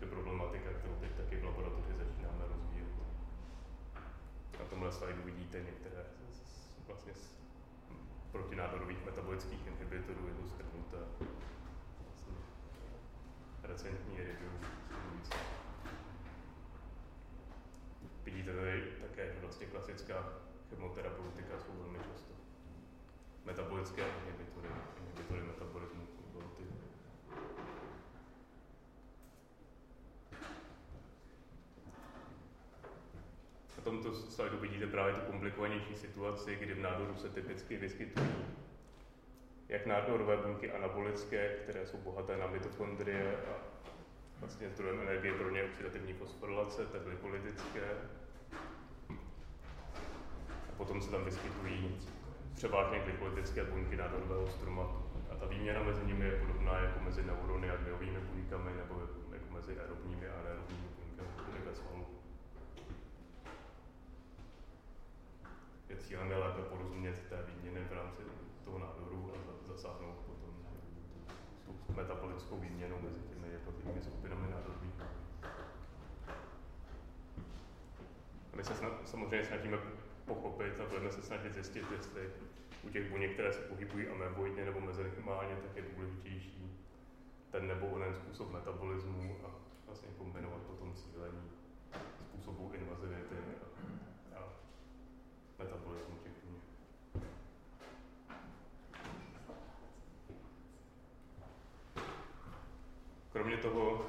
B: což je problematika, kterou teď taky v laboratoři začínáme rozvíjet. Na tomhle slajdu vidíte některé z, z, vlastně z protinádorových metabolických inhibitorů, je to schrnuté vlastně recentní review Vidíte tady také, vlastně klasická chemoterapeutika jsou velmi často metabolické inhibitory, inhibitory metabolismu Na tomto slajdu vidíte právě tu komplikovanější situaci, kdy v nádoru se typicky vyskytují jak nádorové buňky anabolické, které jsou bohaté na mitochondrie a vlastně zdrojem energie pro ně oxidativní fosforilace, tak lipolytické. A potom se tam vyskytují převážně glykolytické buňky nádorového stromatu. A ta výměna mezi nimi je podobná jako mezi neurony a gliovými buňkami nebo jako mezi aerobními a anaerobními buňkami ve svalu. Je cílem je lépe porozumět té výměny v rámci toho nádoru a zasáhnout potom tu metabolickou výměnu mezi těmi jednotlivými skupinami nádorových. My se snad, samozřejmě snažíme pochopit a budeme se snažit zjistit, jestli u těch buněk, které se pohybují ameboidně nebo mezerchymálně, tak je důležitější ten nebo onen způsob metabolismu a vlastně kombinovat potom cílení způsobů invazivity metabolismu těch. Kromě toho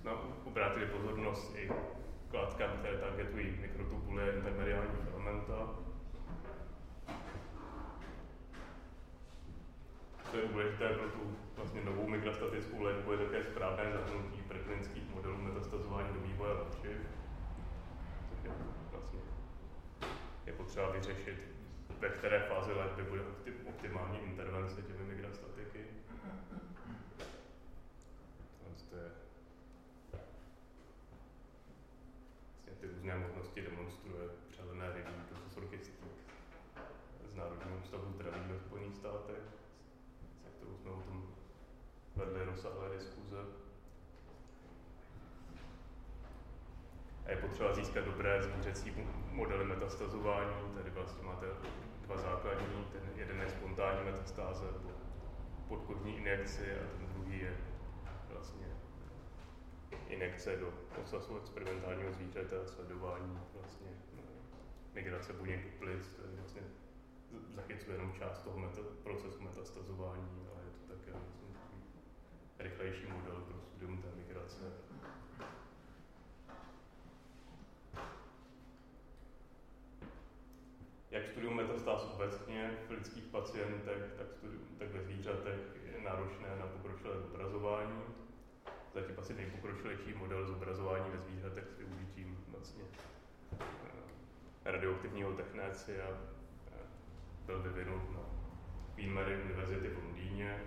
B: jsme obrátili pozornost i k látkám, které targetují mikrotubuly intermediální filamenta. Co je důležité pro tu vlastně novou mikrostatickou léčbu je také správné zahrnutí preklinických modelů metastazování do vývoje léčiv potřeba vyřešit, ve které fázi léčby bude optimální intervence těmi migrastatiky. To vlastně ty různé možnosti demonstruje přelené review profesor Kystík z Národního ústavu zdraví ve Spojených státech, se kterou jsme o tom vedli rozsáhlé diskuze. Je potřeba získat dobré zvířecí modely metastazování. Tady vlastně máte dva základní. Ten jeden je spontánní metastáze po podkodní injekci a ten druhý je vlastně injekce do osasu experimentálního zvířete a sledování vlastně no, migrace buněk do plic, je vlastně zachycuje jenom část toho meta, procesu metastazování, ale je to také vlastně rychlejší model pro studium té migrace jak studium metastáz obecně v lidských pacientech, tak, studium, tak ve zvířatech je náročné na pokročilé zobrazování. Zatím asi nejpokročilejší model zobrazování ve zvířatech s využitím vlastně eh, radioaktivního technécia byl vyvinut na Queen Mary University v Londýně.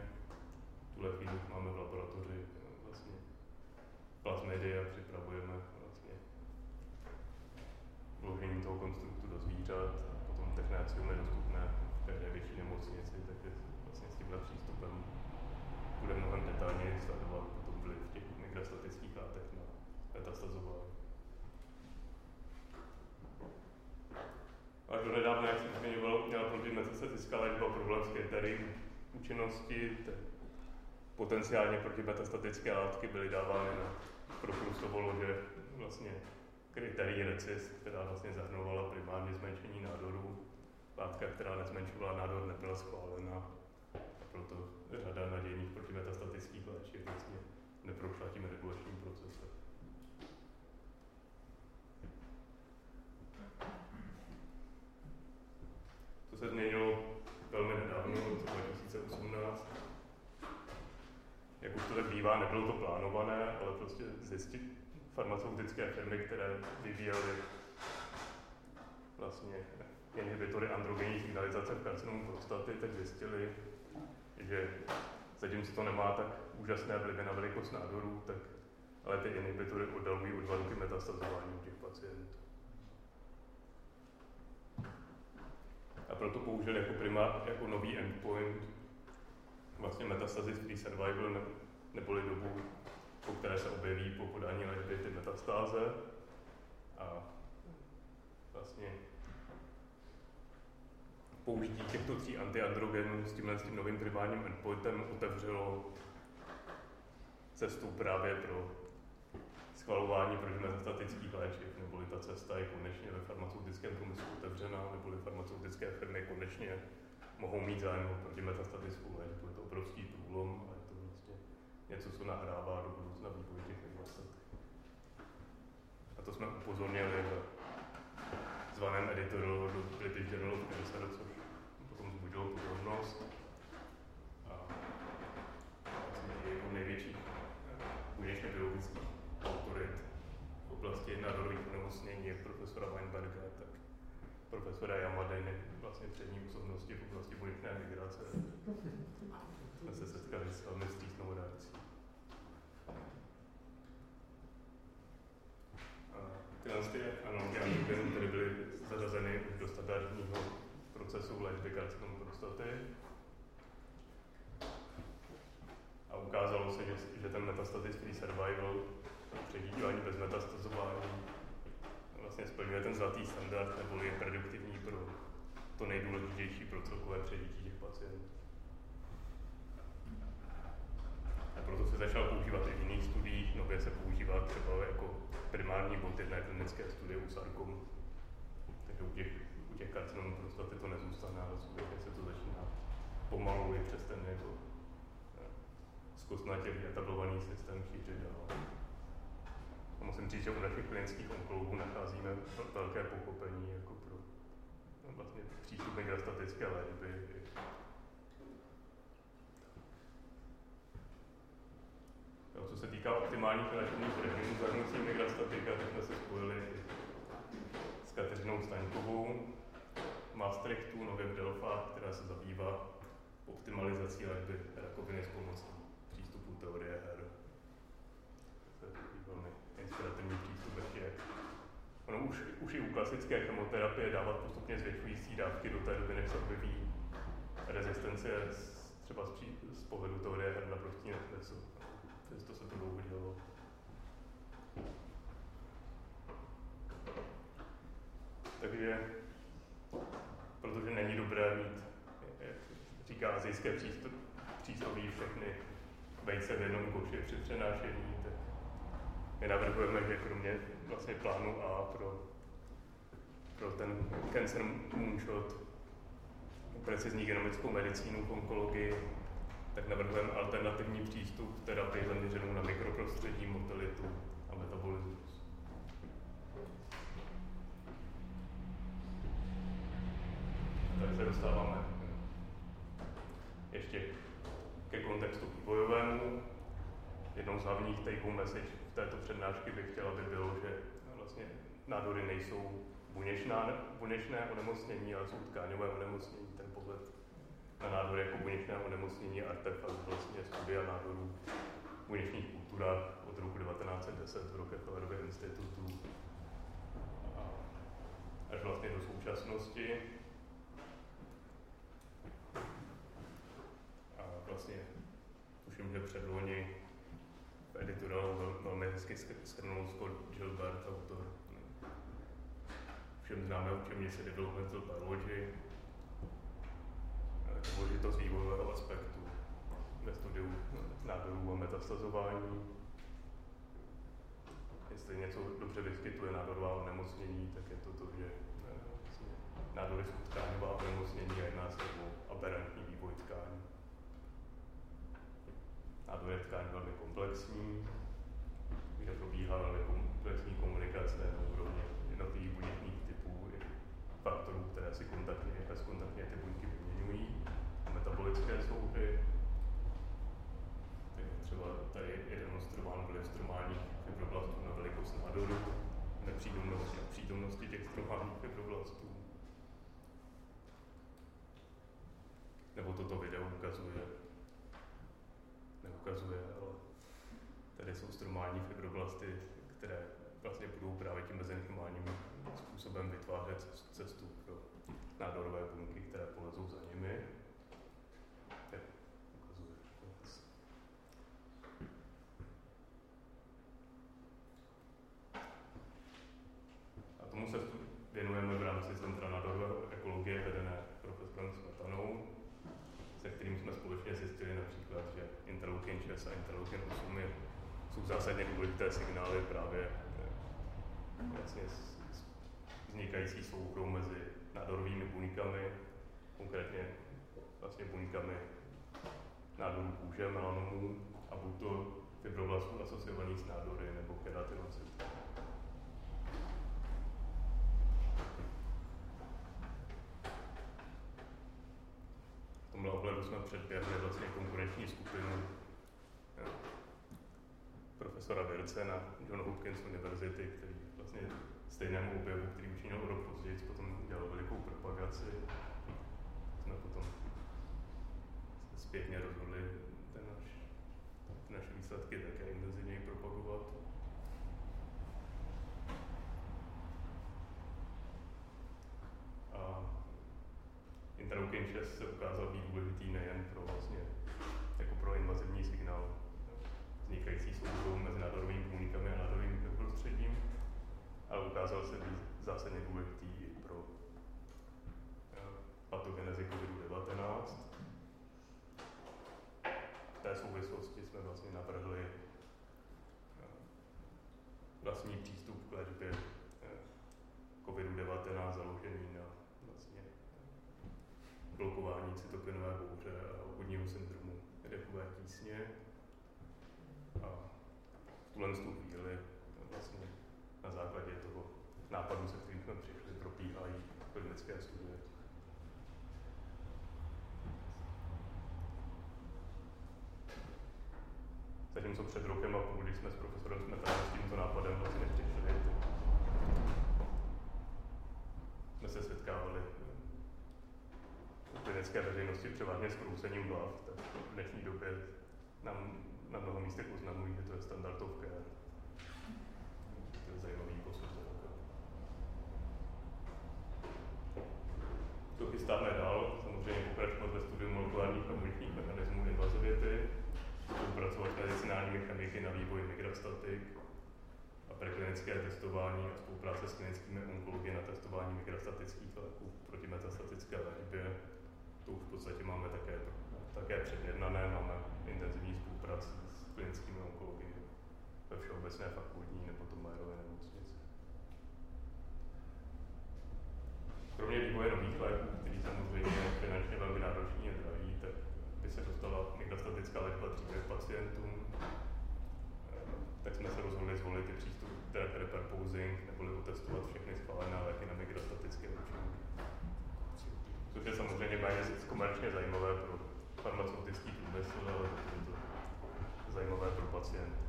B: Tuhle chvíli máme v laboratoři vlastně plazmidy a připravujeme vlastně vložení toho konstruktu do zvířat. Potom technécium je dostupné v každé větší nemocnici, takže vlastně s tímhle přístupem bude mnohem detailněji sledovat potom vliv těch mikrostatických látek na metastazování. Ale do nedávna, jak jsem zmiňoval, měla probít metastatická léčba problém s kritérií účinnosti. Potenciálně protimetastatické látky byly dávány na prokrustovalo, že vlastně kritérií RECIS, která vlastně zahrnovala primárně zmenšení nádorů. Látka, která nezmenšovala nádor, nebyla schválena. Proto řada nadějných protimetastatických léčiv vlastně neprošla tím regulačním procesem. To se změnilo velmi nedávno, v roce 2018. Jak už to tak bývá, nebylo to plánované, ale prostě zjistit farmaceutické firmy, které vyvíjely vlastně inhibitory androgenní signalizace v karcinomu prostaty, tak zjistili, že zatímco to nemá tak úžasné vlivy na velikost nádorů, tak ale ty inhibitory oddalují o dva roky metastazování u těch pacientů. A proto použili jako prima, jako nový endpoint vlastně metastasis free survival, ne, neboli dobu, po které se objeví po podání léčby ty metastáze. A vlastně použití těchto tří antiandrogenů s tímhle s tím novým primárním endpointem otevřelo cestu právě pro schvalování protimestatických léčiv, neboli ta cesta je konečně ve farmaceutickém průmyslu otevřená, neboli farmaceutické firmy konečně mohou mít zájem o protimetastatickou léčbu. Je to obrovský průlom a je to vlastně něco, co nahrává do budoucna vývoj těch metastatik. A to jsme upozornili v zvaném editoriálu do British Journal of Cancer, což potom zbudilo pozornost. A vlastně jednou největších buněčně biologických autorit v oblasti nádorových onemocnění je profesora Weinberga, tak profesora Yamadeny, vlastně přední osobnosti v oblasti buněčné migrace. Jsme se setkali s velmi vstřícnou reakcí. Tyhle ty analogy které byly zařazeny do standardního procesu léčby karcinomu prostaty. A ukázalo se, že, že ten metastatic free survival předítívání bez metastazování vlastně splňuje ten zlatý standard, nebo je prediktivní pro to nejdůležitější pro celkové přežití těch pacientů. A proto se začal používat i v jiných studiích, nově se používá třeba jako primární bod jedné klinické studie u sarkomu. Takže u těch, u těch karcinomů prostaty to nezůstane, ale skutečně se to začíná pomalu i přes ten jako eh, zkostnatělý etablovaný systém šířit dál. A musím říct, že u našich klinických onkologů nacházíme velké pochopení jako pro no, vlastně přístup migrastatické léčby. Co se týká optimálních léčebných režimů zahrnoucí migrastatika, tak jsme se spojili s Kateřinou Staňkovou, Maastrichtu, nově v Delfách, která se zabývá optimalizací léčby rakoviny s pomocí přístupu teorie her. To je velmi inspirativní přístup ještě. Ono už, už i u klasické chemoterapie dávat postupně zvětšující dávky do té doby, než se objeví rezistence třeba z, pří, z pohledu teorie her na prostý nesmysl. Přesto se to dlouho dělalo. Takže, protože není dobré mít, jak říká azijské přísloví, všechny vejce v jednom koši při přenášení, tak my navrhujeme, že kromě vlastně plánu A pro, pro ten cancer moonshot, precizní genomickou medicínu onkologii, tak navrhujeme alternativní přístup terapii zaměřenou na mikroprostředí, motilitu a metabolismus. Tady se dostáváme ještě ke kontextu vývojovému. Jednou z hlavních take message této přednášky bych chtěla, aby bylo, že vlastně nádory nejsou buněčná, buněčné onemocnění, ale jsou tkáňové onemocnění. Ten pohled na nádory jako buněčné onemocnění je artefakt vlastně studia nádorů v buněčných kulturách od roku 1910 v Rockefellerově institutu až vlastně do současnosti. A vlastně tuším, že předloni v editoriálu velmi hezky schrnul Scott Gilbert, autor všem známé učebně se developmental biology, důležitost vývojového aspektu ve studiu nádorů a metastazování. Jestli něco dobře vyskytuje nádorová onemocnění, tak je to to, že nádory jsou tkáňová onemocnění a jedná se o aberrantní vývoj tkání. Nádor je tkáň velmi komplexní, kde probíhá velmi komplexní komunikace na úrovni jednotlivých buněčných typů faktorů, které si kontaktně bezkontaktně ty buňky vyměňují, metabolické souhry. Tak třeba tady je demonstrován vliv stromálních fibroblastů na velikost nádoru, nepřítomnosti a přítomnosti těch stromálních fibroblastů. Nebo toto video ukazuje, neukazuje, ale tady jsou stromální fibroblasty, které vlastně budou právě tím mezenchymálním způsobem vytvářet cestu pro nádorové buňky, které polezou za nimi. A tomu se věnujeme v rámci Centra nádorové ekologie vedené profesorem Smetanou, se kterým jsme společně zjistili například, že interleukin 6 a interleukin 8 jsou zásadně důležité signály právě vlastně vznikající souhrou mezi nádorovými buňkami, konkrétně vlastně buňkami nádorů kůže, melanomů a buď to fibroblastů asociovaných s nádory nebo keratinocytů. V tomhle ohledu jsme předběhli vlastně konkurenční skupinu profesora Virce na John Hopkins University, který vlastně stejnému objevu, který učinil rok později, potom udělal velikou propagaci. Jsme potom zpětně rozhodli ten naš, ty naše výsledky také intenzivněji propagovat. A interleukin 6 se ukázal být důležitý nejen pro vlastně jako pro invazivní signál vznikající souborou mezi nádorovými buňkami a nádorovým prostředím, ale ukázal se být zásadně důležitý pro eh, patogenezi COVID-19. V té souvislosti jsme vlastně navrhli eh, vlastní přístup k léčbě eh, COVID-19 založený na vlastně blokování cytokinové bouře a obvodního syndromu dechové tísně. A v tuhle chvíli vlastně na základě toho nápadu, se kterým jsme přišli, probíhají klinické studie. Zatímco před rokem a půl, když jsme s profesorem Smetanem s tímto nápadem vlastně přišli, jsme se setkávali v klinické veřejnosti převážně s krousením hlav, tak v dnešní době nám na mnoha místech oznamují, že to je standard of care. To je zajímavý posun. To chystáme dál, samozřejmě pokračovat ve studiu molekulárních a imunitních mechanismů invazivity, spolupracovat s medicinálními chemiky na vývoji migrastatik a preklinické testování a spolupráce s klinickými onkology na testování migrastatických léků proti metastatické léčbě. To už v podstatě máme také, také předjednané, máme intenzivní spolupráci s klinickými onkology ve Všeobecné fakultní nebo Tomajerové nemocnici. Kromě vývoje nových léků, který samozřejmě finančně velmi náročný a drahý, tak by se dostala mikrostatická léčba dříve pacientům, eh, tak jsme se rozhodli zvolit i přístup drug repurposing, neboli otestovat všechny schválené léky na mikrostatické účinky. Což je samozřejmě méně komerčně zajímavé pro farmaceutický průmysl, ale je to zajímavé pro pacienty.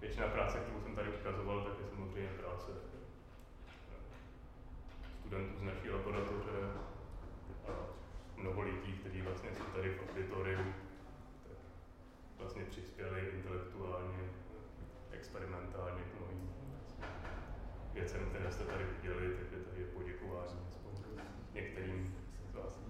B: Většina práce, kterou jsem tady ukazoval, tak je samozřejmě práce studentů z naší laboratoře a mnoho lidí, kteří vlastně jsou tady v auditoriu, tak vlastně přispěli intelektuálně, experimentálně k mnohým věcem, které jste tady viděli, takže tady je poděkování některým z vás,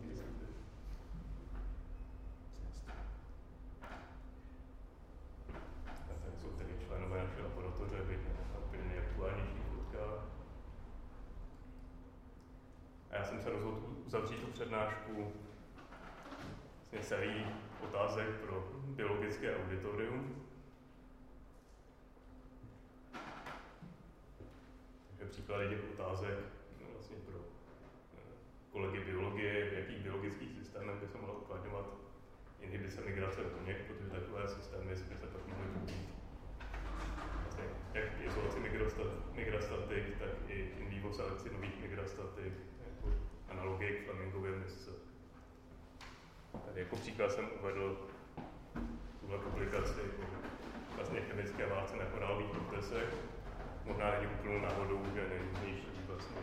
B: uzavřít tu přednášku. Vlastně otázek pro biologické auditorium. Takže příklady těch otázek no, vlastně pro eh, kolegy biologie, v jakých biologických systémech by se mohla uplatňovat. Inhibice migrace do něk, protože takové systémy by se pak mohly použít. Vlastně jak izolaci migrastatik, tak i in vivo selekci nových migrastatik, analogie k flamingově misce. Tady jako příklad jsem uvedl tuhle publikaci o vlastně chemické válce na korálových protesech. Možná není úplnou náhodou, že nejrůznější vlastně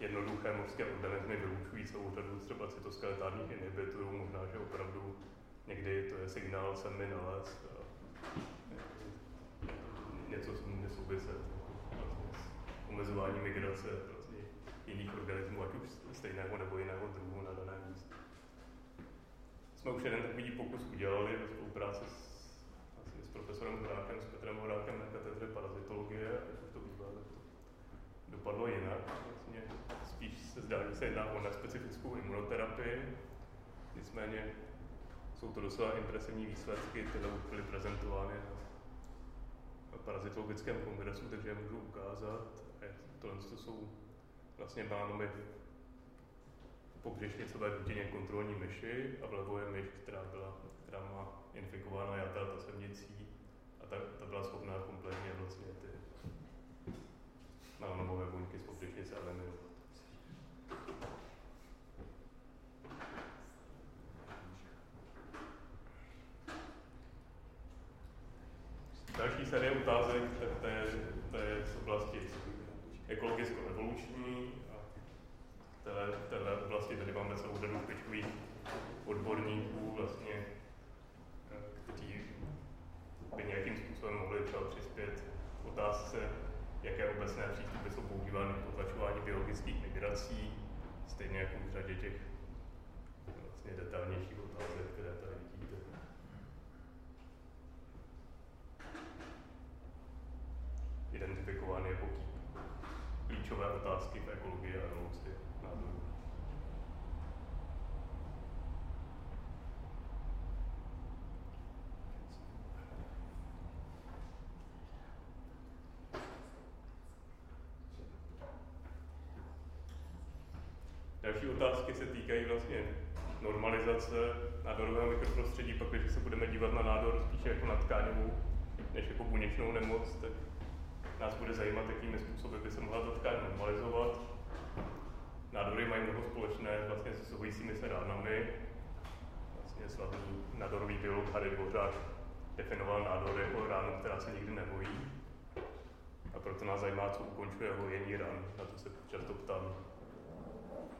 B: jednoduché mořské organismy vylučují celou řadu třeba cytoskeletárních inhibitorů, možná, že opravdu někdy to je signál sem mi nalez a něco, co může souviset vlastně s omezováním migrace jiných organismů, ať už stejného nebo jiného druhu na daném místě. Jsme už jeden takový pokus udělali ve spolupráci s, s profesorem Horákem, s Petrem Horákem na katedře parazitologie, ať už to bývá, tak to dopadlo jinak. Vlastně spíš se zdá, že se jedná o nespecifickou imunoterapii, nicméně jsou to docela impresivní výsledky, které byly prezentovány na parazitologickém kongresu, takže je můžu ukázat. Tohle to jsou vlastně máme v pobřešnicové dutině kontrolní myši a vlevo je myš, která, byla, která má infikovaná jata tasemnicí a ta, ta byla schopná kompletně vlastně ty melanomové buňky z pobřešnice eliminovat. Další série otázek, tak to je, to je z oblasti ekologicko-evoluční. V téhle, téhle oblasti tady máme celou řadu špičkových odborníků, vlastně, eh, kteří by nějakým způsobem mohli třeba přispět k otázce, jaké obecné přístupy jsou používány k potlačování biologických migrací, stejně jako v řadě těch vlastně detailnějších otázek, které tady vidíte. Identifikován jako klíčové otázky v ekologii a evoluci nádorů. Další otázky se týkají vlastně normalizace nádorového mikroprostředí, pak když se budeme dívat na nádor spíše jako na tkáňovou, než jako buněčnou nemoc, tak nás bude zajímat, jakými způsoby by se mohla ta tkáň normalizovat. Nádory mají mnoho společné vlastně se souvisícími se ránami. Vlastně slavný nádorový biolog Harry Dvořák definoval nádory jako ránu, která se nikdy nehojí. A proto nás zajímá, co ukončuje hojení ran. Na to se často ptám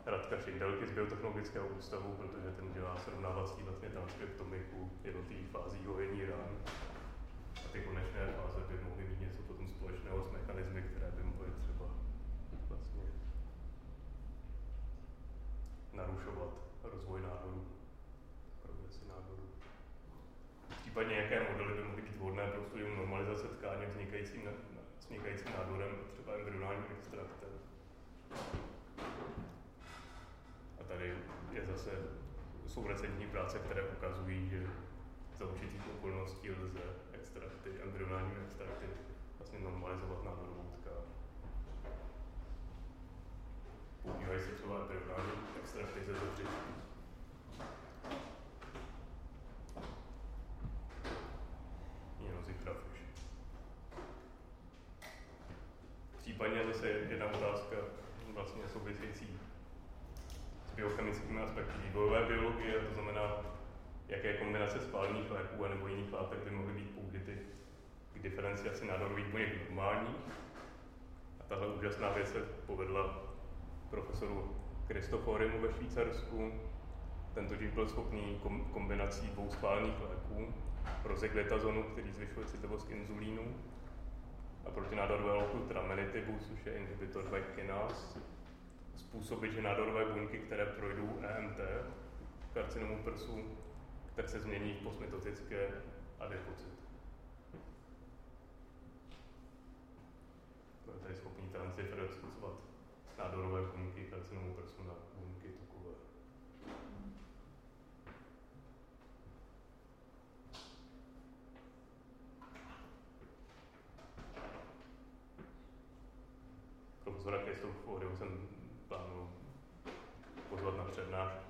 B: Radka Šindelky z Biotechnologického ústavu, protože ten dělá srovnávací vlastně transkriptomiku jednotlivých fází hojení ran. A ty konečné fáze by mohly mít něco společného s mechanismy, které by mohly třeba vlastně narušovat rozvoj nádoru, progresi nádoru. Případně jaké modely by mohly být vhodné pro studium normalizace tkáně vznikajícím, vznikajícím nádorem, třeba embryonálním extraktem. Tady je zase, jsou recentní práce, které ukazují, že za určitých okolností lze extrakty, embryonální extrakty vlastně normalizovat nádorovou tkáň. Používají se třeba embryonální extrakty ze zevření. Případně zase jedna otázka vlastně související biochemickými aspekty vývojové biologie, to znamená, jaké kombinace spálených léků nebo jiných látek by mohly být použity diferenciaci nádorových buněk normálních. A tahle úžasná věc se povedla profesoru Kristoforimu ve Švýcarsku. Ten totiž byl schopný kombinací dvou schválených léků, rozeglitazonu, který zvyšuje citlivost k inzulínu, a protinádorové ultramenitibus, což je inhibitor 2 kinase, způsobit, že nádorové buňky, které projdou EMT, karcinomu prsu, tak se změní v. To je tady schopný transdiferencovat nádorové buňky karcinomu prsu na buňky tukové. Profesora Kristoforu jsem pozvat na přednášku,